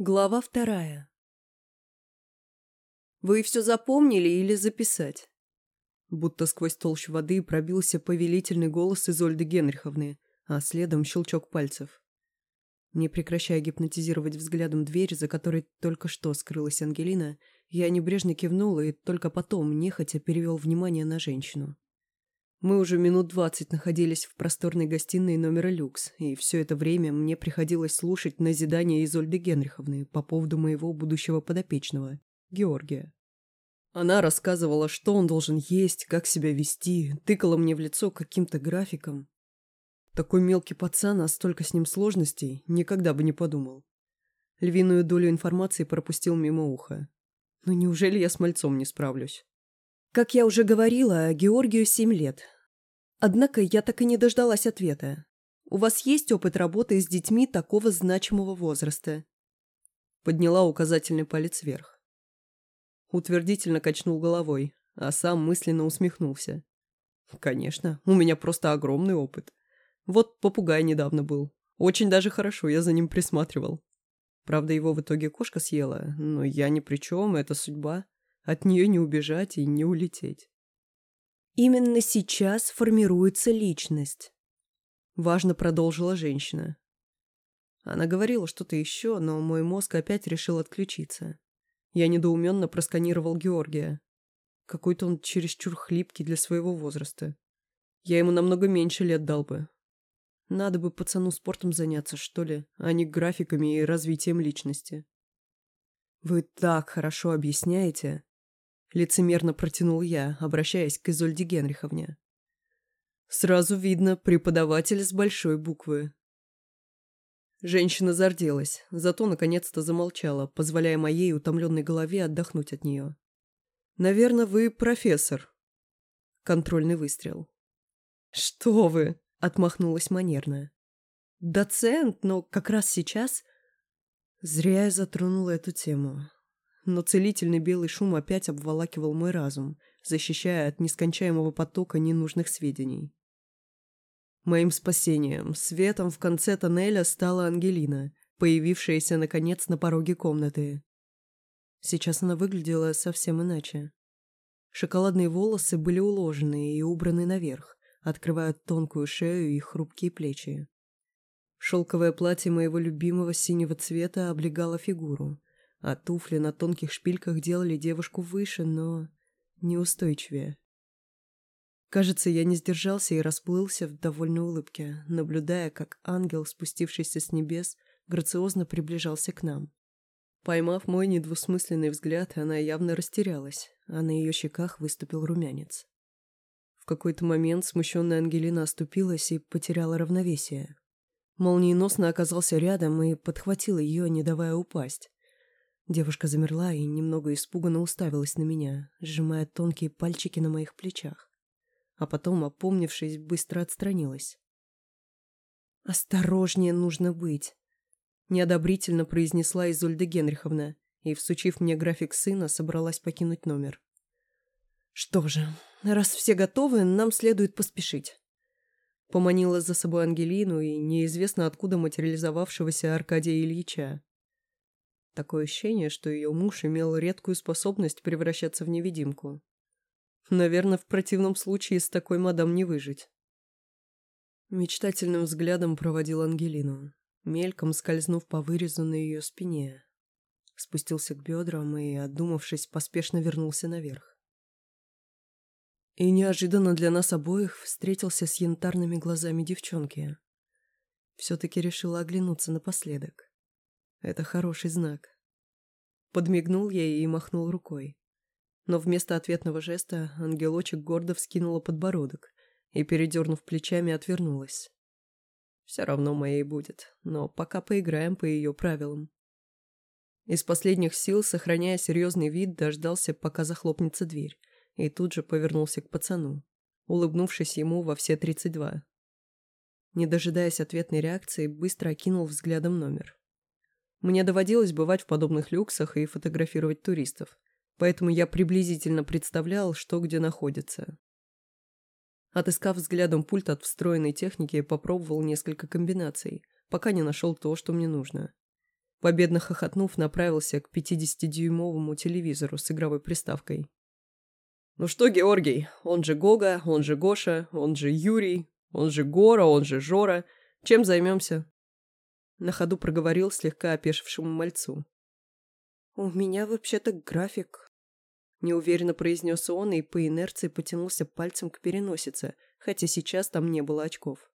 Глава вторая. «Вы все запомнили или записать?» Будто сквозь толщу воды пробился повелительный голос Изольды Генриховны, а следом щелчок пальцев. Не прекращая гипнотизировать взглядом дверь, за которой только что скрылась Ангелина, я небрежно кивнул и только потом, нехотя, перевел внимание на женщину. Мы уже минут двадцать находились в просторной гостиной номера люкс, и все это время мне приходилось слушать назидания Изольды Генриховны по поводу моего будущего подопечного, Георгия. Она рассказывала, что он должен есть, как себя вести, тыкала мне в лицо каким-то графиком. Такой мелкий пацан, а столько с ним сложностей, никогда бы не подумал. Львиную долю информации пропустил мимо уха. Но ну, неужели я с мальцом не справлюсь? Как я уже говорила, Георгию семь лет. Однако я так и не дождалась ответа. У вас есть опыт работы с детьми такого значимого возраста? Подняла указательный палец вверх. Утвердительно качнул головой, а сам мысленно усмехнулся. Конечно, у меня просто огромный опыт. Вот попугай недавно был. Очень даже хорошо, я за ним присматривал. Правда, его в итоге кошка съела, но я ни при чем, это судьба. От нее не убежать и не улететь. Именно сейчас формируется личность. Важно продолжила женщина. Она говорила что-то еще, но мой мозг опять решил отключиться. Я недоуменно просканировал Георгия. Какой-то он чересчур хлипкий для своего возраста. Я ему намного меньше лет дал бы. Надо бы пацану спортом заняться, что ли, а не графиками и развитием личности. Вы так хорошо объясняете, Лицемерно протянул я, обращаясь к Изольде Генриховне. Сразу видно преподаватель с большой буквы. Женщина зарделась, зато наконец-то замолчала, позволяя моей утомленной голове отдохнуть от нее. «Наверное, вы профессор». Контрольный выстрел. «Что вы?» — отмахнулась манерная. «Доцент, но как раз сейчас...» Зря я затронула эту тему но целительный белый шум опять обволакивал мой разум, защищая от нескончаемого потока ненужных сведений. Моим спасением, светом в конце тоннеля стала Ангелина, появившаяся, наконец, на пороге комнаты. Сейчас она выглядела совсем иначе. Шоколадные волосы были уложены и убраны наверх, открывая тонкую шею и хрупкие плечи. Шелковое платье моего любимого синего цвета облегало фигуру, а туфли на тонких шпильках делали девушку выше, но неустойчивее. Кажется, я не сдержался и расплылся в довольной улыбке, наблюдая, как ангел, спустившийся с небес, грациозно приближался к нам. Поймав мой недвусмысленный взгляд, она явно растерялась, а на ее щеках выступил румянец. В какой-то момент смущенная Ангелина оступилась и потеряла равновесие. Молниеносно оказался рядом и подхватил ее, не давая упасть. Девушка замерла и немного испуганно уставилась на меня, сжимая тонкие пальчики на моих плечах. А потом, опомнившись, быстро отстранилась. «Осторожнее нужно быть», — неодобрительно произнесла Изольда Генриховна и, всучив мне график сына, собралась покинуть номер. «Что же, раз все готовы, нам следует поспешить». Поманила за собой Ангелину и неизвестно откуда материализовавшегося Аркадия Ильича. Такое ощущение, что ее муж имел редкую способность превращаться в невидимку. Наверное, в противном случае с такой мадам не выжить. Мечтательным взглядом проводил Ангелину, мельком скользнув по вырезу на ее спине. Спустился к бедрам и, отдумавшись, поспешно вернулся наверх. И неожиданно для нас обоих встретился с янтарными глазами девчонки. Все-таки решила оглянуться напоследок. Это хороший знак. Подмигнул я и махнул рукой. Но вместо ответного жеста ангелочек гордо вскинула подбородок и, передернув плечами, отвернулась. Все равно моей будет, но пока поиграем по ее правилам. Из последних сил, сохраняя серьезный вид, дождался, пока захлопнется дверь, и тут же повернулся к пацану, улыбнувшись ему во все тридцать два. Не дожидаясь ответной реакции, быстро окинул взглядом номер. Мне доводилось бывать в подобных люксах и фотографировать туристов, поэтому я приблизительно представлял, что где находится. Отыскав взглядом пульт от встроенной техники, попробовал несколько комбинаций, пока не нашел то, что мне нужно. Победно хохотнув, направился к 50-дюймовому телевизору с игровой приставкой. «Ну что, Георгий, он же Гога, он же Гоша, он же Юрий, он же Гора, он же Жора. Чем займемся?» На ходу проговорил слегка опешившему мальцу. «У меня вообще-то график», — неуверенно произнес он и по инерции потянулся пальцем к переносице, хотя сейчас там не было очков.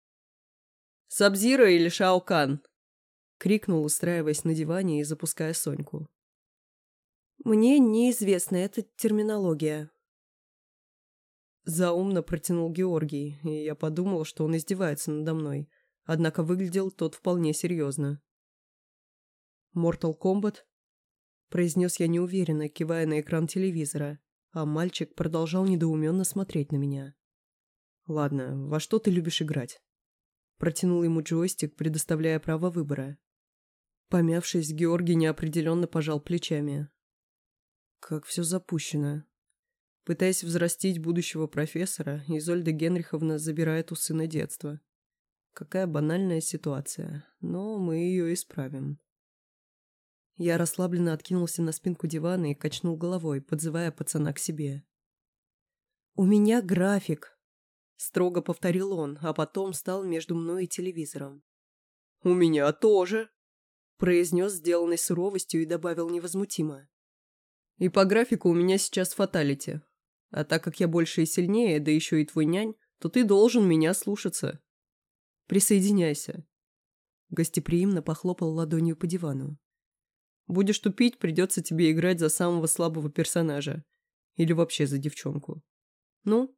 «Сабзира или Шаокан?» — крикнул, устраиваясь на диване и запуская Соньку. «Мне неизвестна эта терминология». Заумно протянул Георгий, и я подумал, что он издевается надо мной, однако выглядел тот вполне серьезно. «Mortal Kombat?» произнес я неуверенно, кивая на экран телевизора, а мальчик продолжал недоуменно смотреть на меня. «Ладно, во что ты любишь играть?» Протянул ему джойстик, предоставляя право выбора. Помявшись, Георгий неопределенно пожал плечами. Как все запущено. Пытаясь взрастить будущего профессора, Изольда Генриховна забирает у сына детства. Какая банальная ситуация, но мы ее исправим. Я расслабленно откинулся на спинку дивана и качнул головой, подзывая пацана к себе. «У меня график», — строго повторил он, а потом стал между мной и телевизором. «У меня тоже», — произнес сделанной суровостью и добавил невозмутимо. «И по графику у меня сейчас фаталити. А так как я больше и сильнее, да еще и твой нянь, то ты должен меня слушаться. Присоединяйся». Гостеприимно похлопал ладонью по дивану. Будешь тупить, придется тебе играть за самого слабого персонажа. Или вообще за девчонку. Ну?»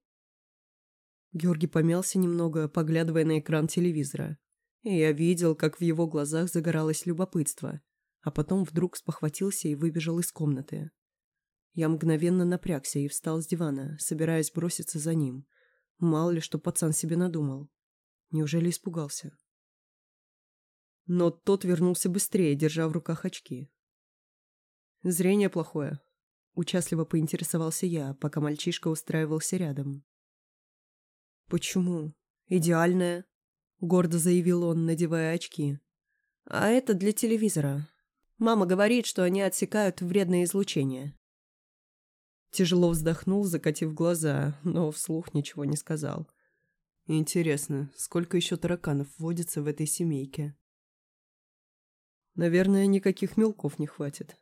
Георгий помялся немного, поглядывая на экран телевизора. И я видел, как в его глазах загоралось любопытство, а потом вдруг спохватился и выбежал из комнаты. Я мгновенно напрягся и встал с дивана, собираясь броситься за ним. Мало ли, что пацан себе надумал. Неужели испугался? Но тот вернулся быстрее, держа в руках очки. «Зрение плохое», — участливо поинтересовался я, пока мальчишка устраивался рядом. «Почему? Идеальное», — гордо заявил он, надевая очки. «А это для телевизора. Мама говорит, что они отсекают вредное излучение». Тяжело вздохнул, закатив глаза, но вслух ничего не сказал. «Интересно, сколько еще тараканов водится в этой семейке?» «Наверное, никаких мелков не хватит»,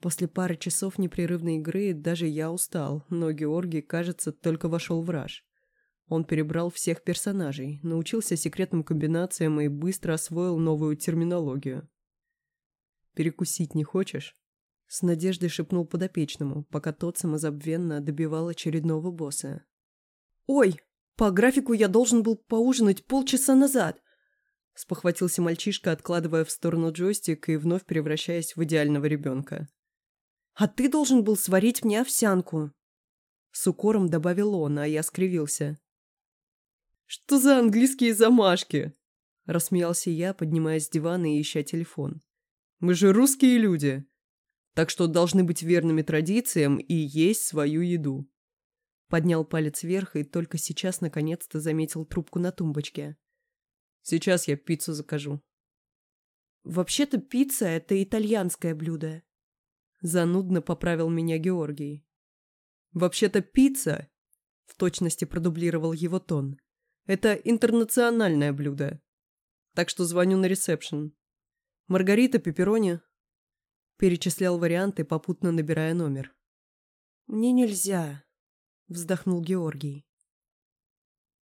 После пары часов непрерывной игры даже я устал, но Георгий, кажется, только вошел в раж. Он перебрал всех персонажей, научился секретным комбинациям и быстро освоил новую терминологию. «Перекусить не хочешь?» С надеждой шепнул подопечному, пока тот самозабвенно добивал очередного босса. «Ой, по графику я должен был поужинать полчаса назад!» Спохватился мальчишка, откладывая в сторону джойстик и вновь превращаясь в идеального ребенка. «А ты должен был сварить мне овсянку!» С укором добавил он, а я скривился. «Что за английские замашки?» Рассмеялся я, поднимаясь с дивана и ища телефон. «Мы же русские люди, так что должны быть верными традициям и есть свою еду». Поднял палец вверх и только сейчас наконец-то заметил трубку на тумбочке. «Сейчас я пиццу закажу». «Вообще-то пицца – это итальянское блюдо», Занудно поправил меня Георгий. «Вообще-то пицца», — в точности продублировал его тон, — «это интернациональное блюдо. Так что звоню на ресепшн. Маргарита, пепперони». Перечислял варианты, попутно набирая номер. «Мне нельзя», — вздохнул Георгий.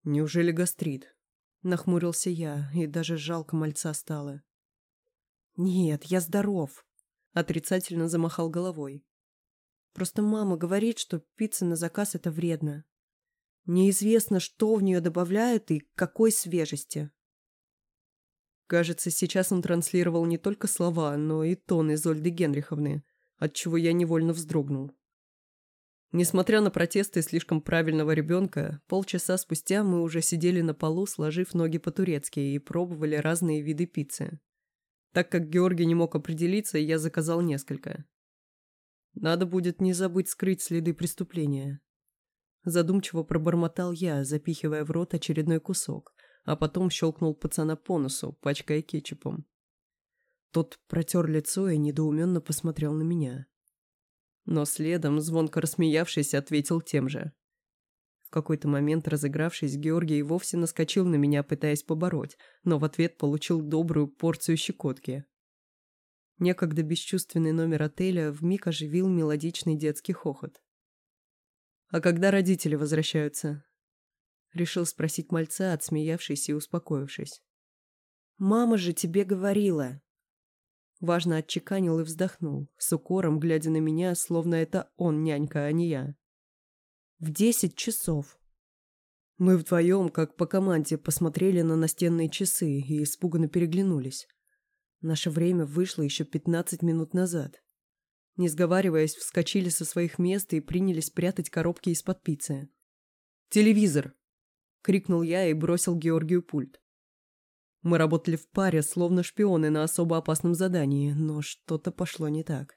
«Неужели гастрит?» — нахмурился я, и даже жалко мальца стало. «Нет, я здоров», Отрицательно замахал головой. Просто мама говорит, что пицца на заказ – это вредно. Неизвестно, что в нее добавляют и какой свежести. Кажется, сейчас он транслировал не только слова, но и тон Изольды Генриховны, отчего я невольно вздрогнул. Несмотря на протесты слишком правильного ребенка, полчаса спустя мы уже сидели на полу, сложив ноги по-турецки и пробовали разные виды пиццы. Так как Георгий не мог определиться, я заказал несколько. Надо будет не забыть скрыть следы преступления. Задумчиво пробормотал я, запихивая в рот очередной кусок, а потом щелкнул пацана по носу, пачкая кетчупом. Тот протер лицо и недоуменно посмотрел на меня. Но следом, звонко рассмеявшись, ответил тем же. В какой-то момент, разыгравшись, Георгий вовсе наскочил на меня, пытаясь побороть, но в ответ получил добрую порцию щекотки. Некогда бесчувственный номер отеля вмиг оживил мелодичный детский хохот. «А когда родители возвращаются?» Решил спросить мальца, отсмеявшись и успокоившись. «Мама же тебе говорила!» Важно отчеканил и вздохнул, с укором глядя на меня, словно это он нянька, а не я. «В десять часов!» Мы вдвоем, как по команде, посмотрели на настенные часы и испуганно переглянулись. Наше время вышло еще пятнадцать минут назад. Не сговариваясь, вскочили со своих мест и принялись прятать коробки из-под пиццы. «Телевизор!» — крикнул я и бросил Георгию пульт. Мы работали в паре, словно шпионы на особо опасном задании, но что-то пошло не так.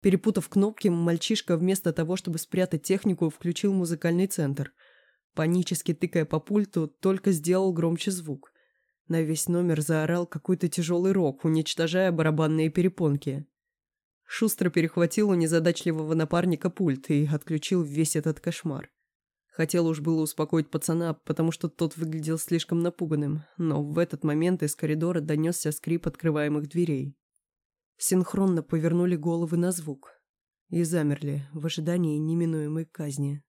Перепутав кнопки, мальчишка вместо того, чтобы спрятать технику, включил музыкальный центр. Панически тыкая по пульту, только сделал громче звук. На весь номер заорал какой-то тяжелый рок, уничтожая барабанные перепонки. Шустро перехватил у незадачливого напарника пульт и отключил весь этот кошмар. Хотел уж было успокоить пацана, потому что тот выглядел слишком напуганным, но в этот момент из коридора донесся скрип открываемых дверей. Синхронно повернули головы на звук и замерли в ожидании неминуемой казни.